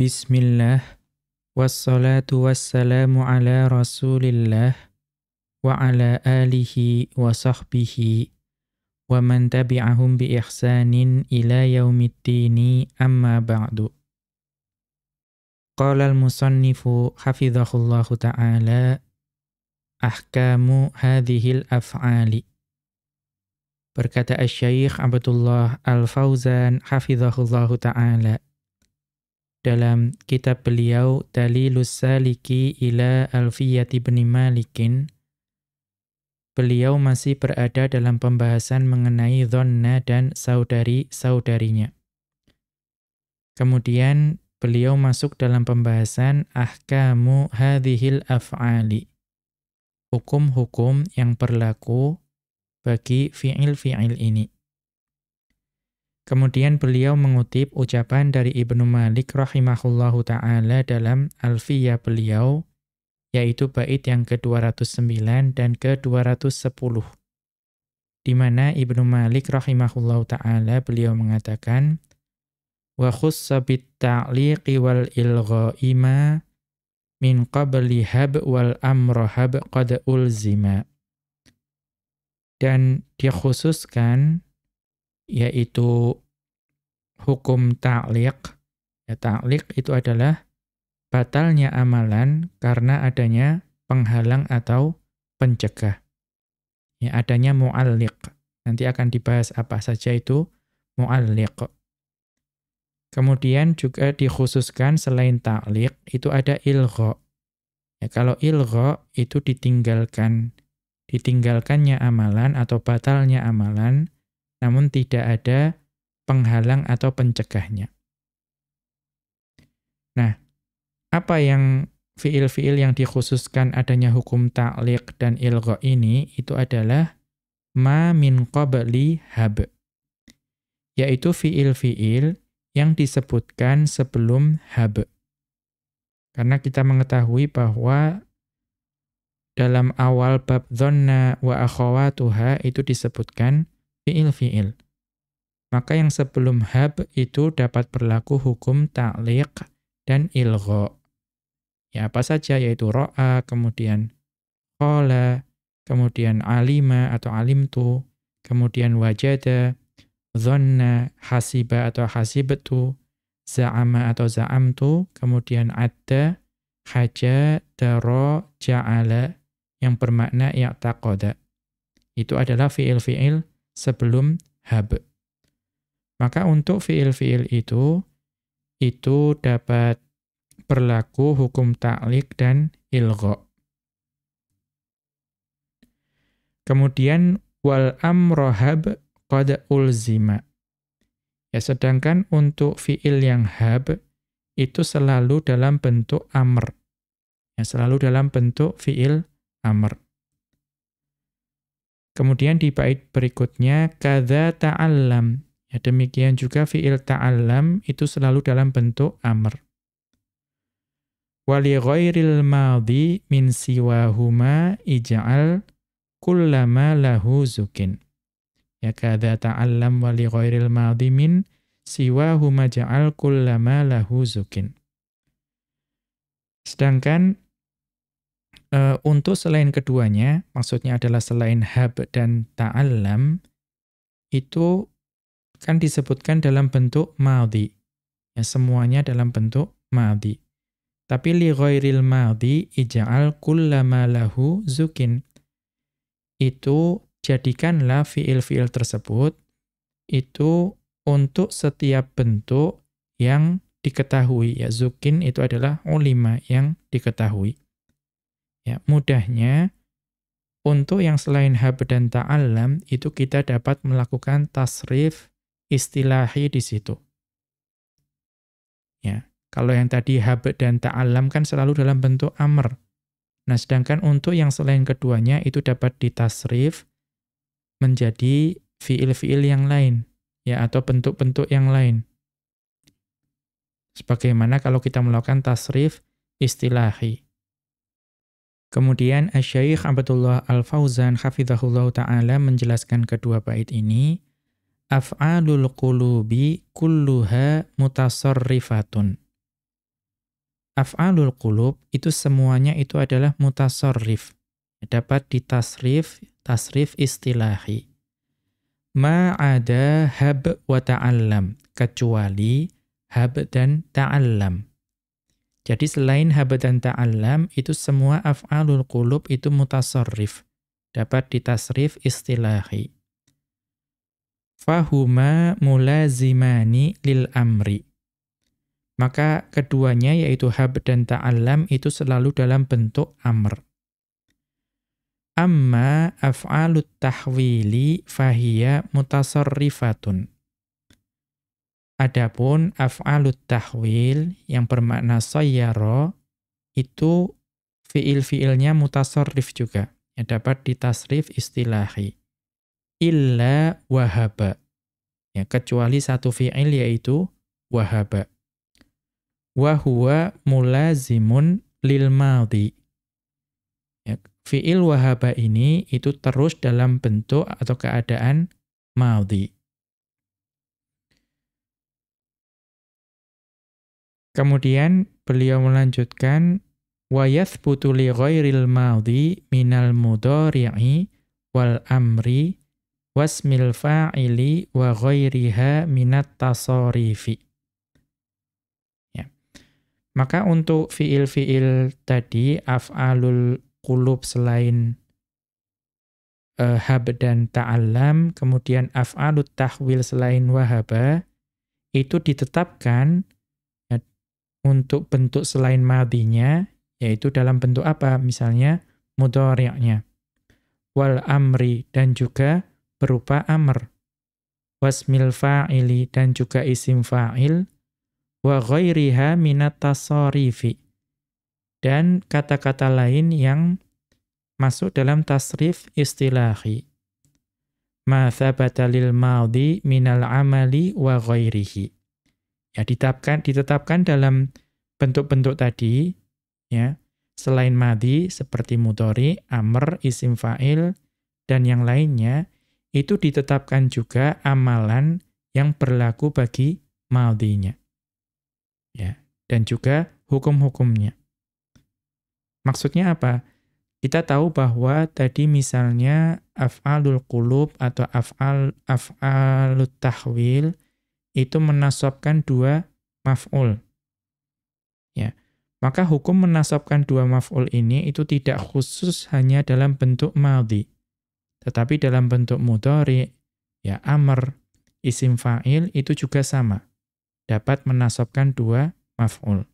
Bismillah, wassalatu wassalamu ala rasulillah, wa ala alihi wa sahbihi, wa man tabi'ahum bi ihsanin ila yaumiddini amma ba'du. Qala al-musannifu hafidhahullahu ta'ala, ahkamu hadhil af'ali. Berkata Asy-Syaikh Abdullah Al-Fauzan hafizahullahu taala dalam kitab beliau Dalilus Saliki ila Alfiyati bin Malikin beliau masih berada dalam pembahasan mengenai dhanna dan saudari-saudarinya. Kemudian beliau masuk dalam pembahasan ahkamu hadhil af'ali. Hukum-hukum yang berlaku bagi fi'il-fi'il ini. Kemudian beliau mengutip ucapan dari Ibnu Malik rahimahullahu taala dalam Alfiyah beliau yaitu bait yang ke-209 dan ke-210 di mana Ibnu Malik rahimahullahu taala beliau mengatakan wa khussa bit wal ilgha'i min qabli hab wal amrahab qad ulzima. Dan dikhususkan yaitu hukum ta'liq. Ya, ta'liq itu adalah batalnya amalan karena adanya penghalang atau pencegah. Ya, adanya mu'alliq. Nanti akan dibahas apa saja itu mu'alliq. Kemudian juga dikhususkan selain ta'liq itu ada ilgha. Ya, kalau ilgha itu ditinggalkan. Ditinggalkannya amalan atau batalnya amalan namun tidak ada penghalang atau pencegahnya. Nah, apa yang fiil-fiil yang dikhususkan adanya hukum ta'liq dan ilgha ini itu adalah ma min qabli hab. Yaitu fiil-fiil yang disebutkan sebelum hab. Karena kita mengetahui bahwa dalam awal bab dhanna wa akhawatuha itu disebutkan fiil-fiil. Maka yang sebelum hab itu dapat berlaku hukum ta'liq dan ilgha. Ya apa saja yaitu ro'a, kemudian qala, kemudian alima atau alimtu, kemudian wajada, dhanna, hasiba atau hasibtu, za'ama atau za'amtu, kemudian adda, haja, daro, ja'ala, yang bermakna i'taqada. Itu adalah fiil-fiil sebelum hab. Maka untuk fiil-fiil itu, itu dapat berlaku hukum ta'lik dan ilgha. Kemudian wal amrohab qad ulzima. Ya, sedangkan untuk fiil yang hab itu selalu dalam bentuk amr. Ya, selalu dalam bentuk fiil amr. Kemudian di bait berikutnya kadza ta'allam. Ya demikian juga fiil ta'allam itu selalu dalam bentuk amr. Wali ghairil madhi min siwahuma ij'al kullama lahu zukin. Ya kadza ta'allam wali ghairil madhi min siwahuma ja'al kullama lahu zukin. Sedangkan uh, untuk selain keduanya, maksudnya adalah selain hab dan ta'allam, itu kan disebutkan dalam bentuk madhi. Ya, semuanya dalam bentuk madhi. Tapi li ghairil madhi ija'al kullama lahu zukin. Itu jadikanlah fiil-fiil tersebut itu untuk setiap bentuk yang diketahui. Ya, zukin itu adalah ulima yang diketahui. Ya, mudahnya untuk yang selain hab dan ta'allam itu kita dapat melakukan tasrif istilahi di situ. Ya, kalau yang tadi hab dan ta'allam kan selalu dalam bentuk amr. Nah, sedangkan untuk yang selain keduanya itu dapat ditasrif menjadi fiil-fiil yang lain, ya atau bentuk-bentuk yang lain. Sebagaimana kalau kita melakukan tasrif istilahi. Kemudian Asy-Syaikh Abdullah Al-Fauzan hafizahullah taala menjelaskan kedua bait ini af'alul qulubi kulluha mutasarrifatun. af'alul qulub itu semuanya itu adalah mutasarrif. Dapat ditasrif, tasrif istilahi. Ma'ada hab wa ta'allam. Kecuali hab dan ta'allam. Jadi selain hab dan ta'allam, itu semua af'alul qulub itu mutasarrif. Dapat ditasrif istilahi. Fahuma mulazimani lil amri maka keduanya yaitu hab dan ta'allam itu selalu dalam bentuk amr. Amma af'alut tahwili fahiya mutasarrifatun. Adapun af'alut tahwil yang bermakna sayyara itu fiil-fiilnya mutasarrif juga. Dapat ditasrif istilahi. Illa wahaba. Ya, kecuali satu fiil yaitu wahaba wa huwa mulazimun lil madhi. Ya, fiil wahaba ini itu terus dalam bentuk atau keadaan madhi. Kemudian beliau melanjutkan wa yathbutu li ghairil madhi minal mudhari'i wal amri wasmil fa'ili wa ghairiha minat tasarifi. Maka untuk fiil-fiil tadi, af'alul qulub selain uh, hab dan ta'allam, kemudian af'alut tahwil selain wahaba, itu ditetapkan ya, untuk bentuk selain madinya, yaitu dalam bentuk apa? Misalnya mudhari'nya. Wal amri dan juga berupa amr. Wasmil fa'ili dan juga isim fa'il wa ghairiha minat tasarifi. Dan kata-kata lain yang masuk dalam tasrif istilahi. Ma thabata lil madhi minal amali wa ghairihi. Ya ditetapkan ditetapkan dalam bentuk-bentuk tadi ya. Selain madhi seperti mudhari, amr, isim fa'il dan yang lainnya itu ditetapkan juga amalan yang berlaku bagi madhinya ya dan juga hukum-hukumnya. Maksudnya apa? Kita tahu bahwa tadi misalnya af'alul qulub atau af'al af'alut tahwil itu menasabkan dua maf'ul. Ya. Maka hukum menasabkan dua maf'ul ini itu tidak khusus hanya dalam bentuk madhi, tetapi dalam bentuk mudhari, ya amr, isim fa'il itu juga sama dapat menasabkan dua maf'ul.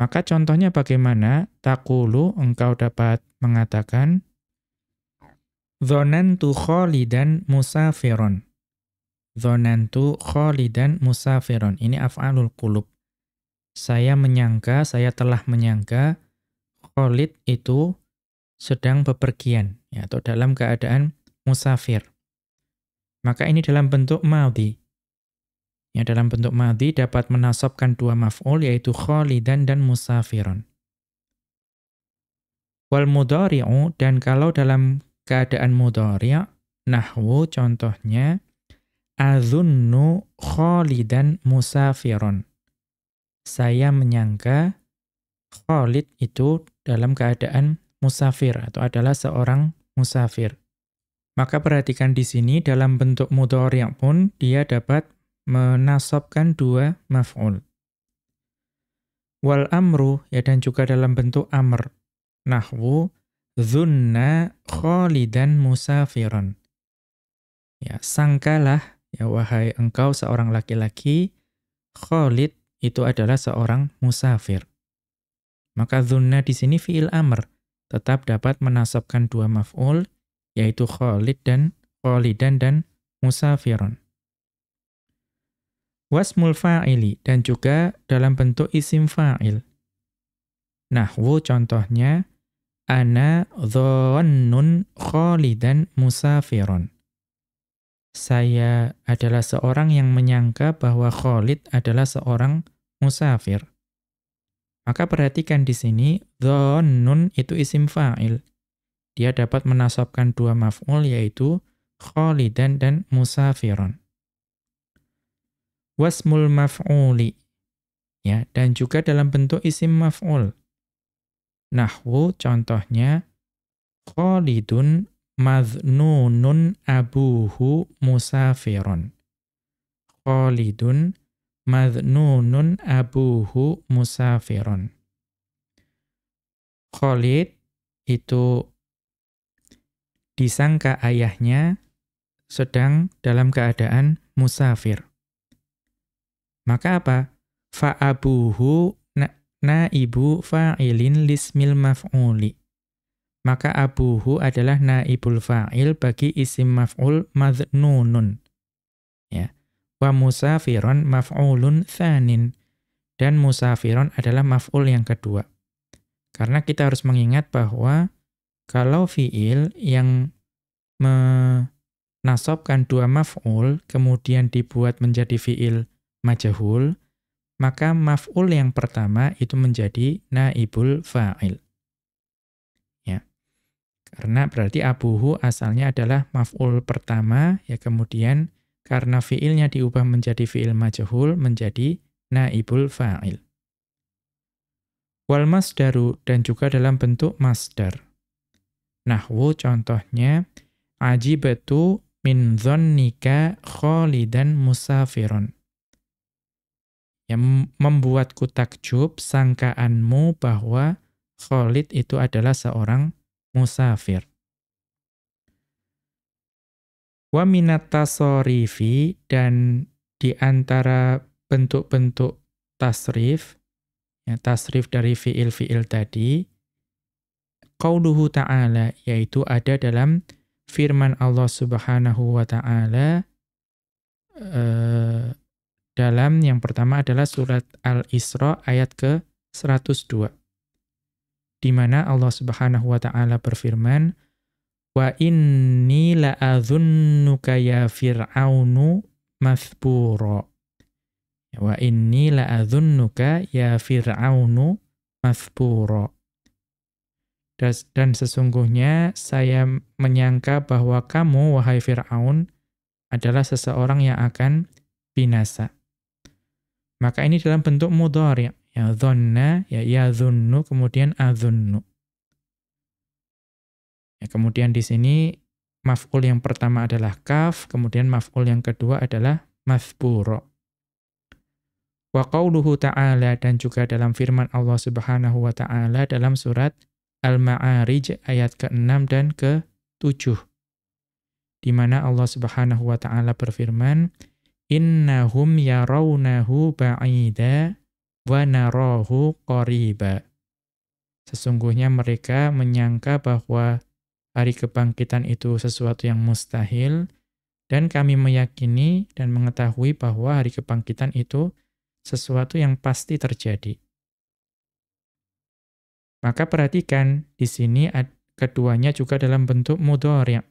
Maka contohnya bagaimana? Takulu engkau dapat mengatakan Dhonantu kholidan musafiron. Dhonantu kholidan musafiron. Ini af'alul qulub. Saya menyangka, saya telah menyangka Khalid itu sedang bepergian ya, atau dalam keadaan musafir. Maka ini dalam bentuk madhi. Ya, dalam bentuk madhi dapat menasabkan dua maf'ul yaitu khalidan dan musafiron. Wal mudhari'u dan kalau dalam keadaan mudhari' nahwu contohnya azunnu khalidan musafiron. Saya menyangka Khalid itu dalam keadaan musafir atau adalah seorang musafir. Maka perhatikan di sini dalam bentuk mudhari' pun dia dapat menasabkan dua maf'ul. Wal amru, ya dan juga dalam bentuk amr. Nahwu, dhunna kholidan musafiran. Ya, sangkalah, ya wahai engkau seorang laki-laki, Khalid itu adalah seorang musafir. Maka dhunna di sini fi'il amr, tetap dapat menasabkan dua maf'ul, yaitu Khalid dan Khalidan dan musafiran wasmul fa'ili dan juga dalam bentuk isim fa'il. Nahwu contohnya ana dhannun khalidan musafiron. Saya adalah seorang yang menyangka bahwa Khalid adalah seorang musafir. Maka perhatikan di sini dhannun itu isim fa'il. Dia dapat menasabkan dua maf'ul yaitu khalidan dan musafiron wasmul maf'uli Ya, dan juga dalam bentuk isim maf'ul. Nahwu contohnya Khalidun madhnunun abuhu musafirun. Khalidun madhnunun abuhu musafirun. Khalid itu disangka ayahnya sedang dalam keadaan musafir. Maka apa? Fa'abuhu naibu fa'ilin lismil maf'uli. Maka abuhu adalah naibul fa'il bagi isim maf'ul madhnunun. Wa musafiron maf'ulun thanin. Dan musafiron adalah maf'ul yang kedua. Karena kita harus mengingat bahwa kalau fiil yang menasabkan dua maf'ul kemudian dibuat menjadi fiil majahul, maka maf'ul yang pertama itu menjadi naibul fa'il. Ya. Karena berarti abuhu asalnya adalah maf'ul pertama, ya kemudian karena fiilnya diubah menjadi fiil majahul menjadi naibul fa'il. Wal masdaru dan juga dalam bentuk masdar. Nahwu contohnya ajibatu min dhannika khalidan musafiron. Yang membuatku takjub sangkaanmu bahwa Khalid itu adalah seorang musafir. Wa minatasorifi dan di antara bentuk-bentuk tasrif ya, tasrif dari fiil-fiil tadi, qauluhu ta'ala, yaitu ada dalam firman Allah subhanahu wa ta'ala, uh, dalam yang pertama adalah surat Al-Isra ayat ke-102. Di mana Allah Subhanahu wa taala berfirman, "Wa inni la'adhunnuka ya fir'aunu mathbura." Wa inni la'adhunnuka ya fir'aunu mathbura. Dan sesungguhnya saya menyangka bahwa kamu, wahai Fir'aun, adalah seseorang yang akan binasa. Maka ini dalam bentuk mudhari, ya dhanna, ya yadhunnu, kemudian adhunnu. Ya, kemudian di sini maf'ul yang pertama adalah kaf, kemudian maf'ul yang kedua adalah mathbura. Wa qauluhu ta'ala dan juga dalam firman Allah Subhanahu wa taala dalam surat Al-Ma'arij ayat ke-6 dan ke-7. Di mana Allah Subhanahu wa taala berfirman, "Innahum yarawnahu ba'ida wa narahu qariba." Sesungguhnya mereka menyangka bahwa hari kebangkitan itu sesuatu yang mustahil dan kami meyakini dan mengetahui bahwa hari kebangkitan itu sesuatu yang pasti terjadi. Maka perhatikan di sini keduanya juga dalam bentuk mudhari'.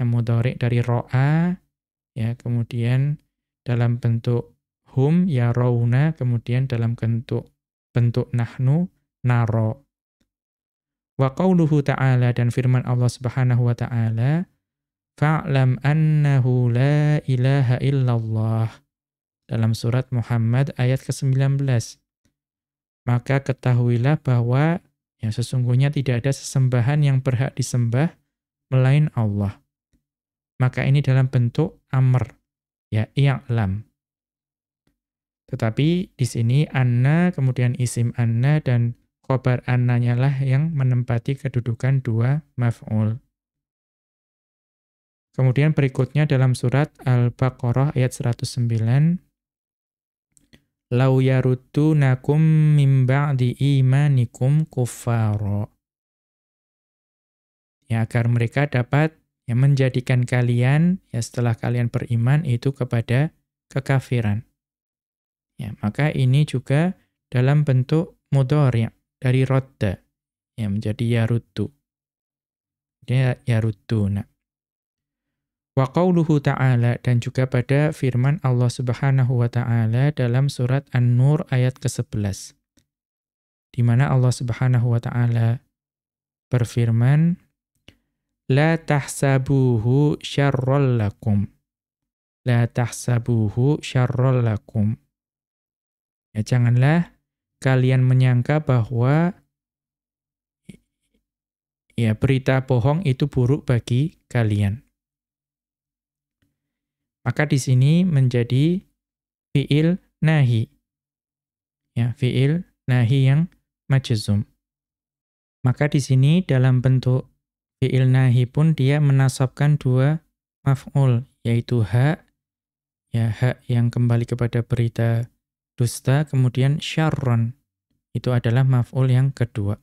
Yang mudhari' dari ro'a ya, kemudian dalam bentuk hum ya rauna, kemudian dalam bentuk bentuk nahnu naro. Wa qauluhu ta'ala dan firman Allah Subhanahu wa ta'ala fa'lam annahu la ilaha illallah dalam surat Muhammad ayat ke-19. Maka ketahuilah bahwa ya sesungguhnya tidak ada sesembahan yang berhak disembah melain Allah. Maka ini dalam bentuk amr, ya i'lam. Tetapi di sini anna kemudian isim anna dan khobar annanya lah yang menempati kedudukan dua maf'ul. Kemudian berikutnya dalam surat Al-Baqarah ayat 109 lau nakum mim ba'di imanikum kuffara. Ya, agar mereka dapat ya, menjadikan kalian ya setelah kalian beriman itu kepada kekafiran. Ya, maka ini juga dalam bentuk mudhari' dari rodda ya menjadi yaruddu. Dia yarudduna. Wa qauluhu ta'ala dan juga pada firman Allah Subhanahu wa taala dalam surat An-Nur ayat ke-11. Di mana Allah Subhanahu wa taala berfirman La tahsabuhu syarral lakum. La tahsabuhu syarral lakum. Ya, janganlah kalian menyangka bahwa ya berita bohong itu buruk bagi kalian. Maka di sini menjadi fiil nahi. Ya, fiil nahi yang majzum. Maka di sini dalam bentuk fiil nahi pun dia menasabkan dua maf'ul, yaitu hak, ya hak yang kembali kepada berita dusta, kemudian syarron, itu adalah maf'ul yang kedua.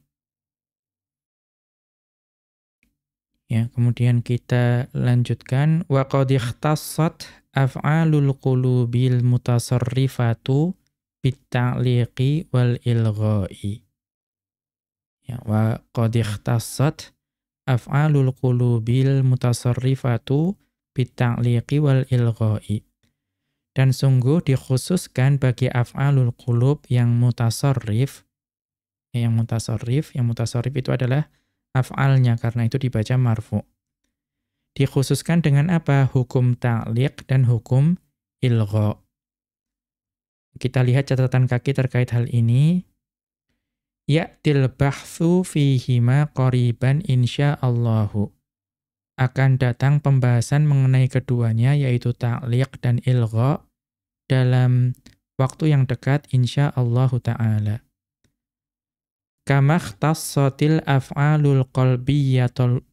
Ya, kemudian kita lanjutkan wa qad ikhtassat af'alul qulubil mutasarrifatu bitta'liqi wal ilgha'i. Ya, wa qad ikhtassat af'alul qulubil mutasarrifatu bitta'liqi wal ilgha'i. Dan sungguh dikhususkan bagi af'alul qulub yang mutasarrif, yang mutasarrif, yang mutasarrif itu adalah af'alnya, karena itu dibaca marfu. Dikhususkan dengan apa? Hukum ta'liq dan hukum ilgha. Kita lihat catatan kaki terkait hal ini. Ya'til bahthu fihima qariban insya'allahu akan datang pembahasan mengenai keduanya yaitu ta'liq dan ilgha dalam waktu yang dekat insyaallah taala. Kamakhtassatil af'alul qalbiyatul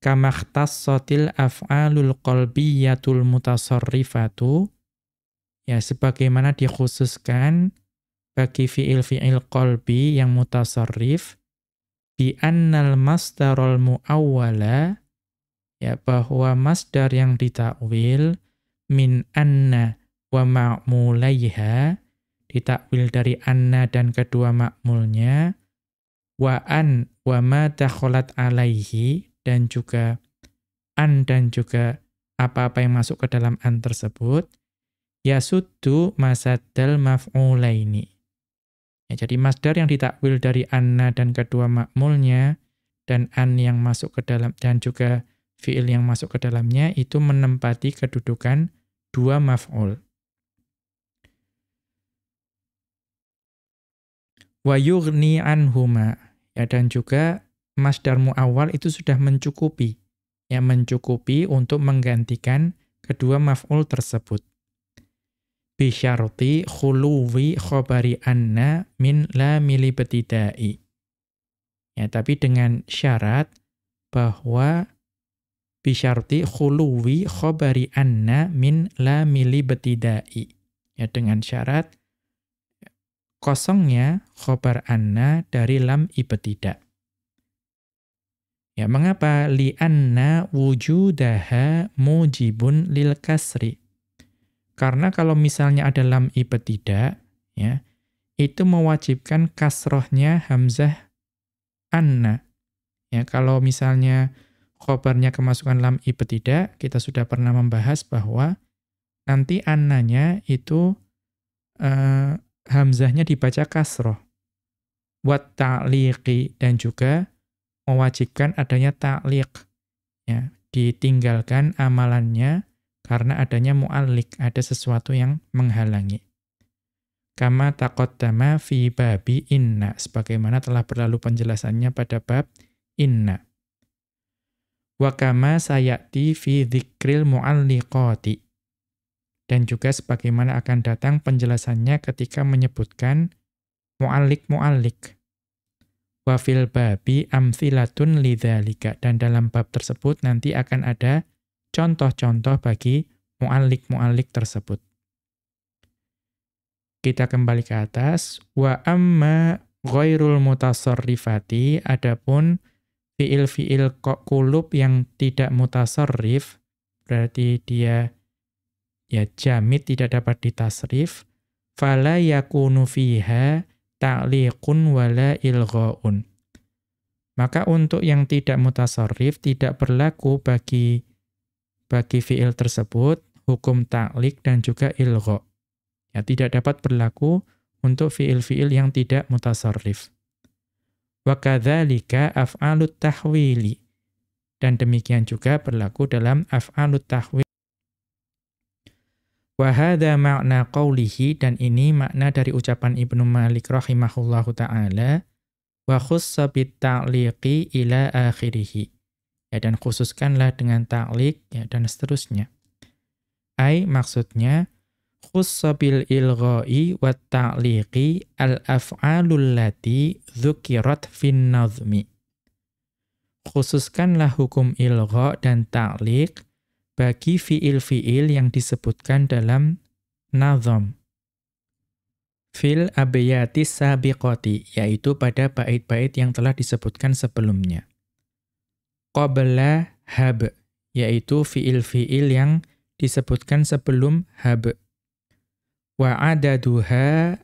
kamakhtassatil af'alul qalbiyatul mutasarrifatu ya sebagaimana dikhususkan bagi fiil-fiil qalbi yang mutasarrif bi annal masdarul muawwala ya bahwa masdar yang ditakwil min anna wa ma'mulaiha ditakwil dari anna dan kedua makmulnya wa an wa ma dakhalat alaihi dan juga an dan juga apa-apa yang masuk ke dalam an tersebut yasuddu masaddal maf'ulaini. Ya, jadi masdar yang ditakwil dari anna dan kedua makmulnya dan an yang masuk ke dalam dan juga fiil yang masuk ke dalamnya itu menempati kedudukan dua maf'ul. Wa yughni anhuma. Ya, dan juga masdar mu'awwal itu sudah mencukupi. Ya, mencukupi untuk menggantikan kedua maf'ul tersebut. Bisyarti khuluwi khobari anna min la mili betidai. Ya, tapi dengan syarat bahwa bisyarti khuluwi khobari anna min la mili betidai. Ya, dengan syarat kosongnya khobar anna dari lam ibetidak. Ya, mengapa li anna wujudaha mujibun lil kasri? Karena kalau misalnya ada lam ibetidak, ya, itu mewajibkan kasrohnya hamzah anna. Ya, kalau misalnya khobarnya kemasukan lam ibtidah, kita sudah pernah membahas bahwa nanti annanya itu uh, hamzahnya dibaca kasroh. Wat ta'liqi dan juga mewajibkan adanya ta'liq. Ya, ditinggalkan amalannya karena adanya mu'allik, ada sesuatu yang menghalangi. Kama taqaddama fi babi inna, sebagaimana telah berlalu penjelasannya pada bab inna. Wa kama sayati fi dzikril mu'alliqati. Dan juga sebagaimana akan datang penjelasannya ketika menyebutkan mu'allik-mu'allik. Wa fil babi amthilatun lidzalika. Dan dalam bab tersebut nanti akan ada contoh-contoh bagi mu'allik-mu'allik tersebut. Kita kembali ke atas. Wa amma ghairul mutasarrifati adapun fiil-fiil kulub yang tidak mutasarrif, berarti dia ya jamit tidak dapat ditasrif, fala yakunu fiha ta'liqun wala ilghaun. Maka untuk yang tidak mutasarrif tidak berlaku bagi bagi fiil tersebut hukum ta'liq dan juga ilgha. Ya tidak dapat berlaku untuk fiil-fiil yang tidak mutasarrif. Wa kadzalika af'alut tahwili. Dan demikian juga berlaku dalam af'alut tahwil. Wahada makna qawlihi dan ini makna dari ucapan Ibnu Malik rahimahullahu ta'ala wa khussa ta'liqi ila akhirih. Ya dan khususkanlah dengan ta'liq ya dan seterusnya. Ai maksudnya khussa bil ilghai wa ta'liqi al af'alul lati dzukirat fin nazmi. Khususkanlah hukum ilgha dan ta'liq bagi fiil-fiil yang disebutkan dalam nazam. Fil abiyatis sabiqati, yaitu pada bait-bait yang telah disebutkan sebelumnya. Qabla hab, yaitu fiil-fiil yang disebutkan sebelum hab. Wa adaduha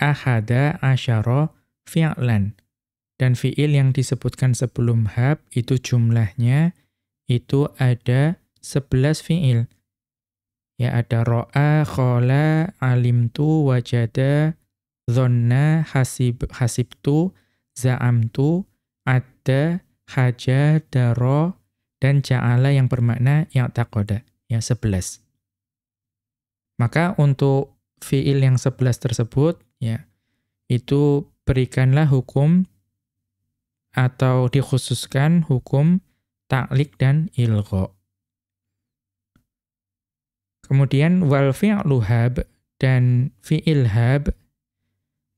ahada asyara fi'lan. Dan fiil yang disebutkan sebelum hab itu jumlahnya itu ada 11 fi'il. Ya ada ro'a, khola, alimtu, wajada, dhonna, hasib, hasibtu, za'amtu, adda, haja, daro, dan ja'ala yang bermakna i'taqoda. Ya 11. Maka untuk fi'il yang 11 tersebut, ya itu berikanlah hukum atau dikhususkan hukum taklik dan ilgho. Kemudian wal fi'lu hab dan fi'il hab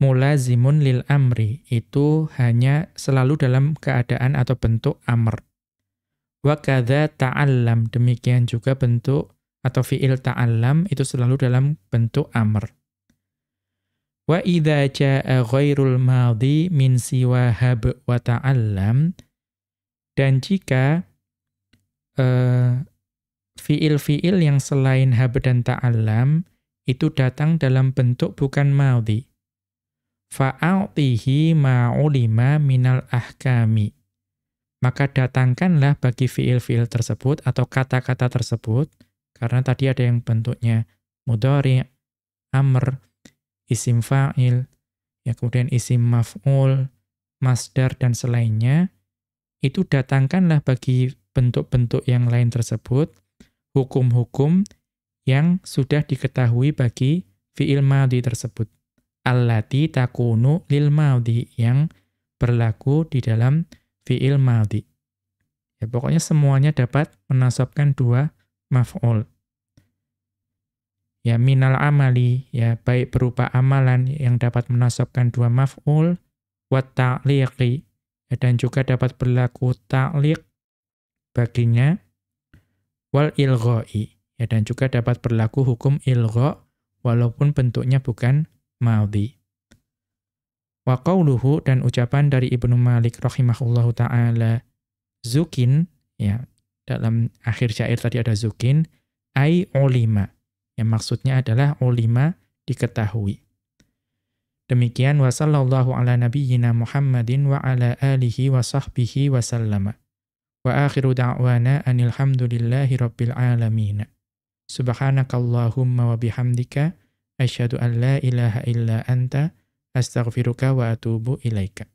mulazimun lil amri itu hanya selalu dalam keadaan atau bentuk amr. Wa kadza ta'allam demikian juga bentuk atau fi'il ta'allam itu selalu dalam bentuk amr. Wa idza jaa ghairul madhi min siwa hab wa ta'allam dan jika uh, fiil-fiil yang selain hab dan ta'allam itu datang dalam bentuk bukan maudhi. Fa'a'tihi ma'ulima minal ahkami. Maka datangkanlah bagi fiil-fiil tersebut atau kata-kata tersebut, karena tadi ada yang bentuknya mudhari, amr, isim fa'il, ya kemudian isim maf'ul, masdar, dan selainnya, itu datangkanlah bagi bentuk-bentuk yang lain tersebut, hukum-hukum yang sudah diketahui bagi fi'il madhi tersebut. Allati takunu lil madhi yang berlaku di dalam fi'il madhi. Ya, pokoknya semuanya dapat menasabkan dua maf'ul. Ya minal amali ya baik berupa amalan yang dapat menasabkan dua maf'ul wa ta'liqi ya, dan juga dapat berlaku ta'liq baginya wal ilghai ya dan juga dapat berlaku hukum ilgha walaupun bentuknya bukan madhi. Wa qauluhu dan ucapan dari Ibnu Malik rahimahullahu taala zukin ya dalam akhir syair tadi ada zukin ai ulima yang maksudnya adalah ulima diketahui. Demikian wa sallallahu ala nabiyyina Muhammadin wa ala alihi wa sahbihi wa sallama. Wa akhiru da'wana anil hamdulillahi rabbil alamin. Subhanakallahumma wa bihamdika asyhadu an la ilaha illa anta astaghfiruka wa atubu ilaika.